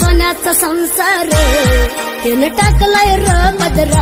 सोन्याचा संसार तेल टाकलाय र मदरा